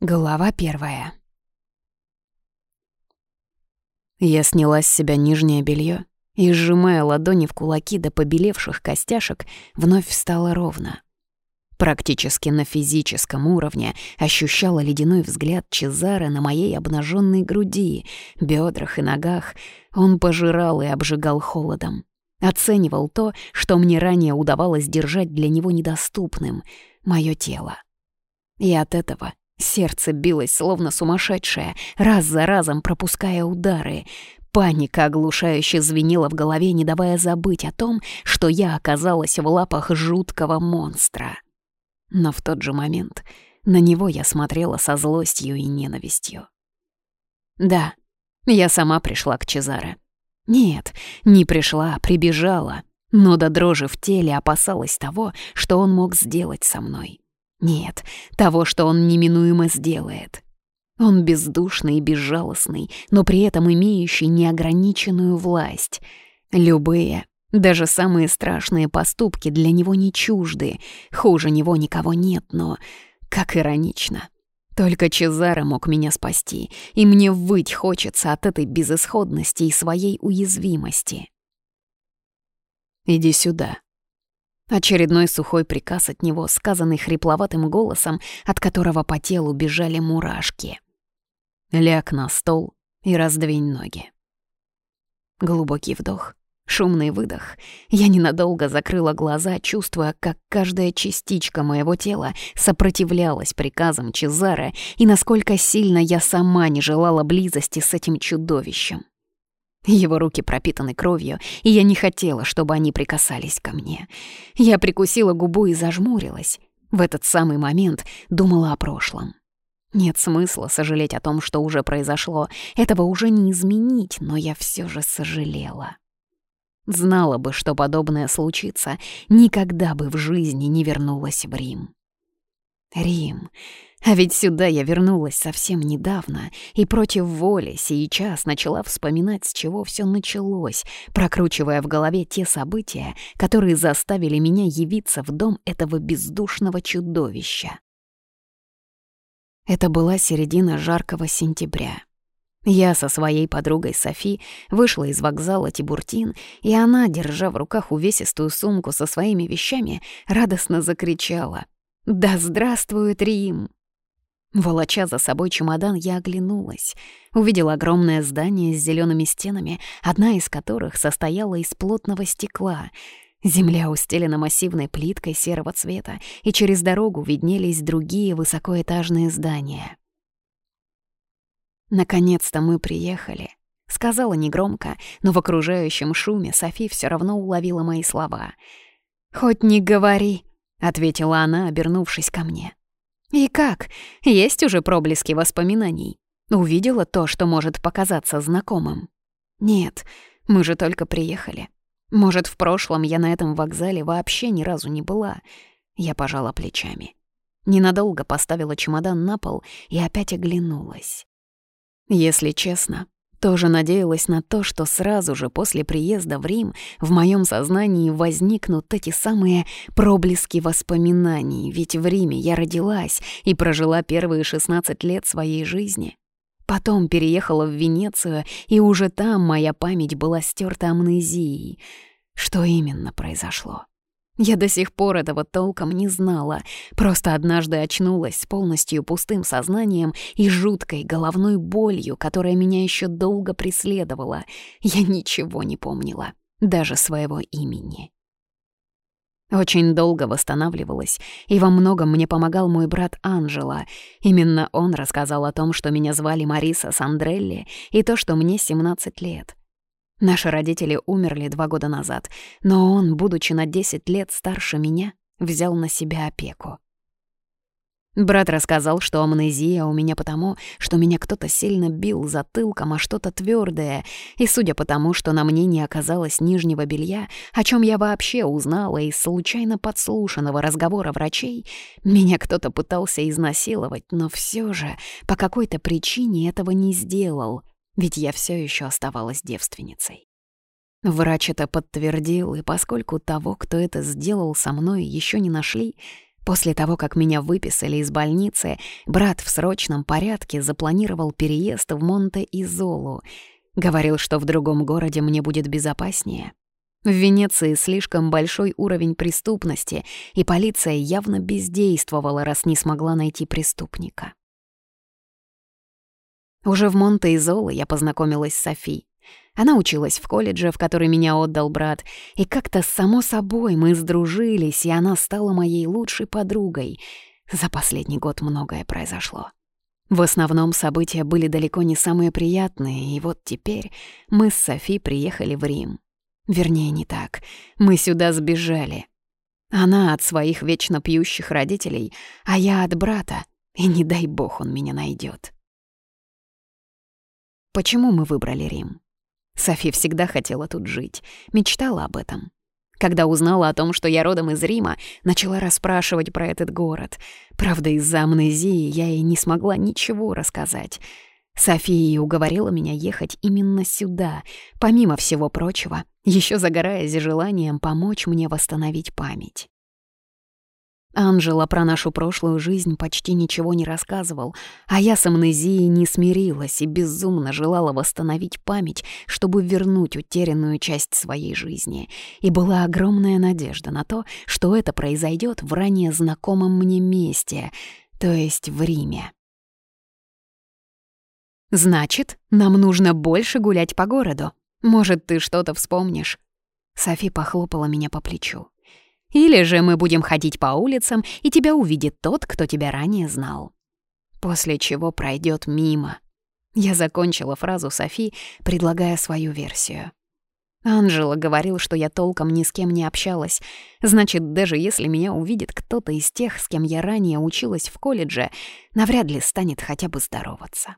Глава первая. Я сняла с себя нижнее белье и, сжимая ладони в кулаки до побелевших костяшек, вновь встала ровно. Практически на физическом уровне ощущала ледяной взгляд Чезары на моей обнаженной груди, бедрах и ногах. Он пожирал и обжигал холодом. Оценивал то, что мне ранее удавалось держать для него недоступным — мое тело. И от этого Сердце билось, словно сумасшедшее, раз за разом пропуская удары. Паника оглушающе звенела в голове, не давая забыть о том, что я оказалась в лапах жуткого монстра. Но в тот же момент на него я смотрела со злостью и ненавистью. Да, я сама пришла к Чезаре. Нет, не пришла, а прибежала, но до дрожи в теле опасалась того, что он мог сделать со мной. Нет, того, что он неминуемо сделает. Он бездушный и безжалостный, но при этом имеющий неограниченную власть. Любые, даже самые страшные поступки для него не чужды. Хуже него никого нет, но... Как иронично. Только Чезаро мог меня спасти, и мне выть хочется от этой безысходности и своей уязвимости. «Иди сюда», Очередной сухой приказ от него, сказанный хрипловатым голосом, от которого по телу бежали мурашки. «Ляг на стол и раздвинь ноги». Глубокий вдох, шумный выдох. Я ненадолго закрыла глаза, чувствуя, как каждая частичка моего тела сопротивлялась приказам Чезаре и насколько сильно я сама не желала близости с этим чудовищем. Его руки пропитаны кровью, и я не хотела, чтобы они прикасались ко мне. Я прикусила губу и зажмурилась. В этот самый момент думала о прошлом. Нет смысла сожалеть о том, что уже произошло. Этого уже не изменить, но я все же сожалела. Знала бы, что подобное случится, никогда бы в жизни не вернулась в Рим. Рим. А ведь сюда я вернулась совсем недавно и против воли сейчас начала вспоминать, с чего все началось, прокручивая в голове те события, которые заставили меня явиться в дом этого бездушного чудовища. Это была середина жаркого сентября. Я со своей подругой Софи вышла из вокзала Тибуртин, и она, держа в руках увесистую сумку со своими вещами, радостно закричала «Да здравствует Рим!» Волоча за собой чемодан, я оглянулась. Увидела огромное здание с зелеными стенами, одна из которых состояла из плотного стекла. Земля устелена массивной плиткой серого цвета, и через дорогу виднелись другие высокоэтажные здания. «Наконец-то мы приехали», — сказала негромко, но в окружающем шуме Софи все равно уловила мои слова. «Хоть не говори», — ответила она, обернувшись ко мне. И как? Есть уже проблески воспоминаний? Увидела то, что может показаться знакомым? Нет, мы же только приехали. Может, в прошлом я на этом вокзале вообще ни разу не была. Я пожала плечами. Ненадолго поставила чемодан на пол и опять оглянулась. Если честно, тоже надеялась на то, что сразу же после приезда в Рим в моем сознании возникнут эти самые проблески воспоминаний, ведь в Риме я родилась и прожила первые 16 лет своей жизни. Потом переехала в Венецию, и уже там моя память была стерта амнезией. Что именно произошло? Я до сих пор этого толком не знала, просто однажды очнулась с полностью пустым сознанием и жуткой головной болью, которая меня еще долго преследовала. Я ничего не помнила, даже своего имени. Очень долго восстанавливалась, и во многом мне помогал мой брат Анжела. Именно он рассказал о том, что меня звали Мариса Сандрелли, и то, что мне 17 лет. Наши родители умерли два года назад, но он, будучи на 10 лет старше меня, взял на себя опеку. Брат рассказал, что амнезия у меня потому, что меня кто-то сильно бил затылком, а что-то твердое, и судя по тому, что на мне не оказалось нижнего белья, о чем я вообще узнала из случайно подслушанного разговора врачей, меня кто-то пытался изнасиловать, но все же по какой-то причине этого не сделал — ведь я все еще оставалась девственницей. Врач это подтвердил, и поскольку того, кто это сделал со мной, еще не нашли, После того, как меня выписали из больницы, брат в срочном порядке запланировал переезд в Монте-Изолу. Говорил, что в другом городе мне будет безопаснее. В Венеции слишком большой уровень преступности, и полиция явно бездействовала, раз не смогла найти преступника. Уже в Монте-Изоло я познакомилась с Софи. Она училась в колледже, в который меня отдал брат, и как-то само собой мы сдружились, и она стала моей лучшей подругой. За последний год многое произошло. В основном события были далеко не самые приятные, и вот теперь мы с Софи приехали в Рим. Вернее, не так. Мы сюда сбежали. Она от своих вечно пьющих родителей, а я от брата, и не дай бог он меня найдет. Почему мы выбрали Рим? Софи всегда хотела тут жить, мечтала об этом. Когда узнала о том, что я родом из Рима, начала расспрашивать про этот город. Правда, из-за амнезии я ей не смогла ничего рассказать. София уговорила меня ехать именно сюда, помимо всего прочего, еще загораясь желанием помочь мне восстановить память. Анжела про нашу прошлую жизнь почти ничего не рассказывал, а я с амнезией не смирилась и безумно желала восстановить память, чтобы вернуть утерянную часть своей жизни. И была огромная надежда на то, что это произойдет в ранее знакомом мне месте, то есть в Риме. «Значит, нам нужно больше гулять по городу. Может, ты что-то вспомнишь?» Софи похлопала меня по плечу. Или же мы будем ходить по улицам, и тебя увидит тот, кто тебя ранее знал. После чего пройдет мимо. Я закончила фразу Софи, предлагая свою версию. Анжела говорил, что я толком ни с кем не общалась. Значит, даже если меня увидит кто-то из тех, с кем я ранее училась в колледже, навряд ли станет хотя бы здороваться.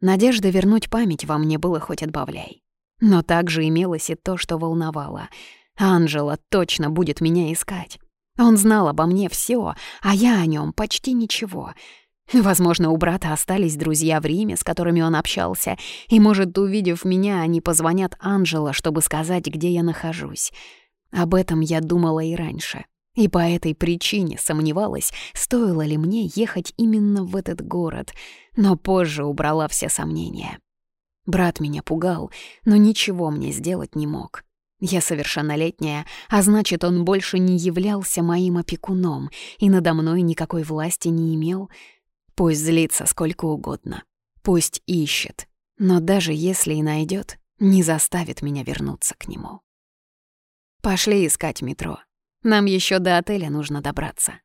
Надежда вернуть память во мне было хоть отбавляй. Но также имелось и то, что волновало. Анжела точно будет меня искать. Он знал обо мне все, а я о нем почти ничего. Возможно, у брата остались друзья в Риме, с которыми он общался, и, может, увидев меня, они позвонят Анжела, чтобы сказать, где я нахожусь. Об этом я думала и раньше. И по этой причине сомневалась, стоило ли мне ехать именно в этот город, но позже убрала все сомнения. Брат меня пугал, но ничего мне сделать не мог. Я совершеннолетняя, а значит, он больше не являлся моим опекуном и надо мной никакой власти не имел. Пусть злится сколько угодно, пусть ищет, но даже если и найдет, не заставит меня вернуться к нему. Пошли искать метро. Нам еще до отеля нужно добраться.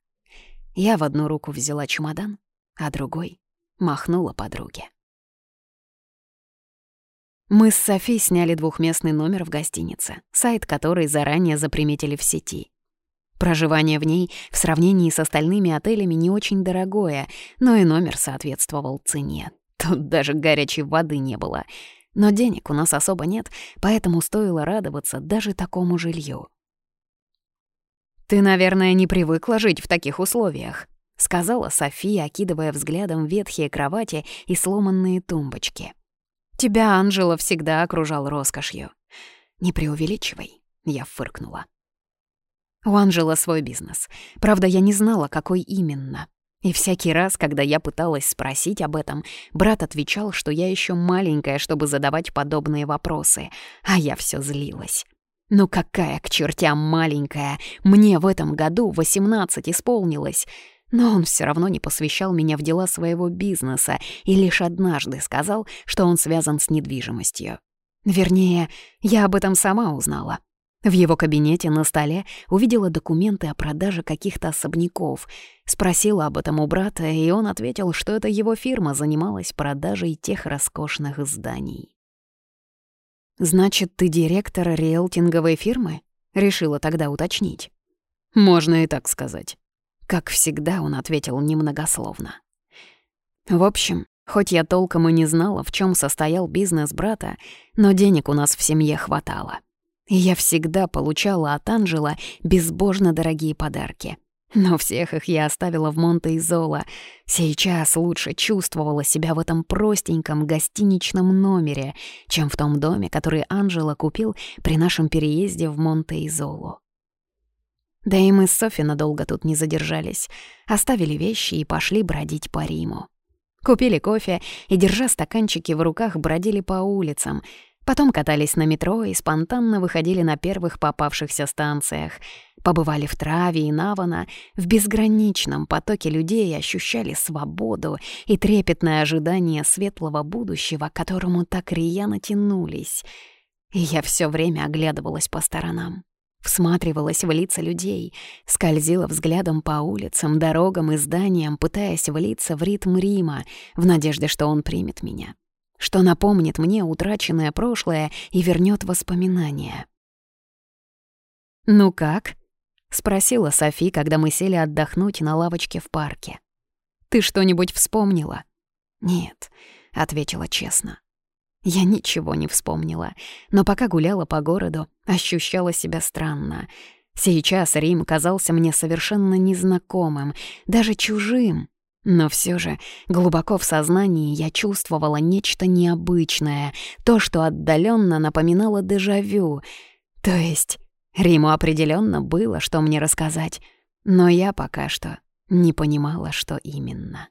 Я в одну руку взяла чемодан, а другой махнула подруге. Мы с Софи сняли двухместный номер в гостинице, сайт которой заранее заприметили в сети. Проживание в ней в сравнении с остальными отелями не очень дорогое, но и номер соответствовал цене. Тут даже горячей воды не было. Но денег у нас особо нет, поэтому стоило радоваться даже такому жилью. «Ты, наверное, не привыкла жить в таких условиях», — сказала София, окидывая взглядом ветхие кровати и сломанные тумбочки. Тебя Анжела всегда окружал роскошью. Не преувеличивай, я фыркнула. У Анжела свой бизнес. Правда, я не знала, какой именно. И всякий раз, когда я пыталась спросить об этом, брат отвечал, что я еще маленькая, чтобы задавать подобные вопросы, а я все злилась. Ну какая к чертям маленькая? Мне в этом году 18 исполнилось. Но он все равно не посвящал меня в дела своего бизнеса и лишь однажды сказал, что он связан с недвижимостью. Вернее, я об этом сама узнала. В его кабинете на столе увидела документы о продаже каких-то особняков. Спросила об этом у брата, и он ответил, что это его фирма занималась продажей тех роскошных зданий. «Значит, ты директор риэлтинговой фирмы?» — решила тогда уточнить. «Можно и так сказать». Как всегда, он ответил немногословно. В общем, хоть я толком и не знала, в чем состоял бизнес брата, но денег у нас в семье хватало. И я всегда получала от Анжела безбожно дорогие подарки. Но всех их я оставила в Монте-Изоло. Сейчас лучше чувствовала себя в этом простеньком гостиничном номере, чем в том доме, который Анжела купил при нашем переезде в Монте-Изоло. Да и мы с Софи надолго тут не задержались. Оставили вещи и пошли бродить по Риму. Купили кофе и, держа стаканчики в руках, бродили по улицам. Потом катались на метро и спонтанно выходили на первых попавшихся станциях. Побывали в Траве и Навана, в безграничном потоке людей ощущали свободу и трепетное ожидание светлого будущего, к которому так рьяно тянулись. И я все время оглядывалась по сторонам всматривалась в лица людей, скользила взглядом по улицам, дорогам и зданиям, пытаясь влиться в ритм Рима, в надежде, что он примет меня, что напомнит мне утраченное прошлое и вернет воспоминания. «Ну как?» — спросила Софи, когда мы сели отдохнуть на лавочке в парке. «Ты что-нибудь вспомнила?» «Нет», — ответила честно. Я ничего не вспомнила, но пока гуляла по городу, ощущала себя странно. Сейчас Рим казался мне совершенно незнакомым, даже чужим. Но все же глубоко в сознании я чувствовала нечто необычное, то, что отдаленно напоминало дежавю. То есть Риму определенно было, что мне рассказать, но я пока что не понимала, что именно.